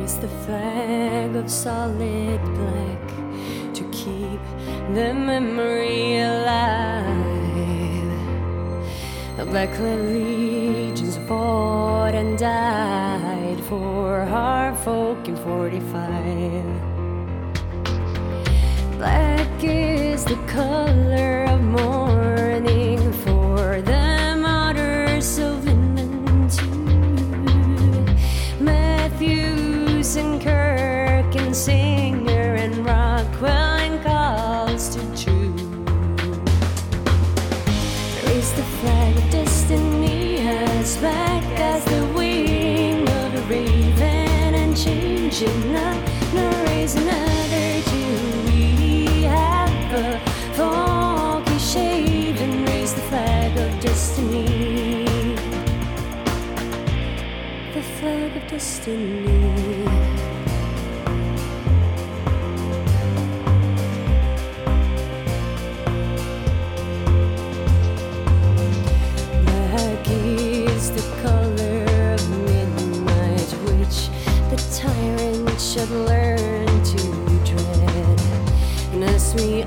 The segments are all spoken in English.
Raise the flag of solid black to keep the memory alive. The black legions fought and died for our folk in 45. Black is the color And Singer and Rockwell and Klassen True. Raise the flag of destiny as back as the wing of a raven and change it not, nor raise another till we have a funky shade and raise the flag of destiny. The flag of destiny. And as we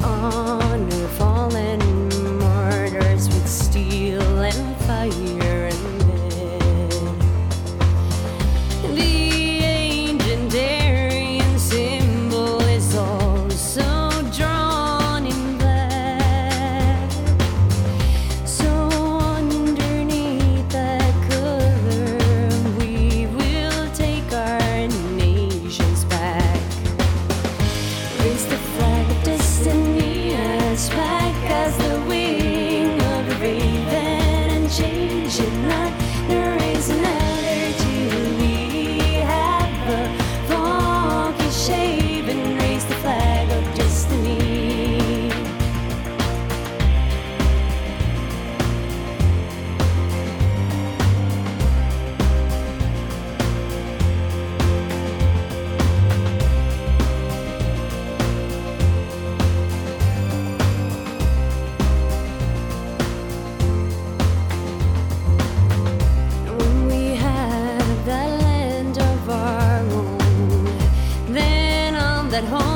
that home.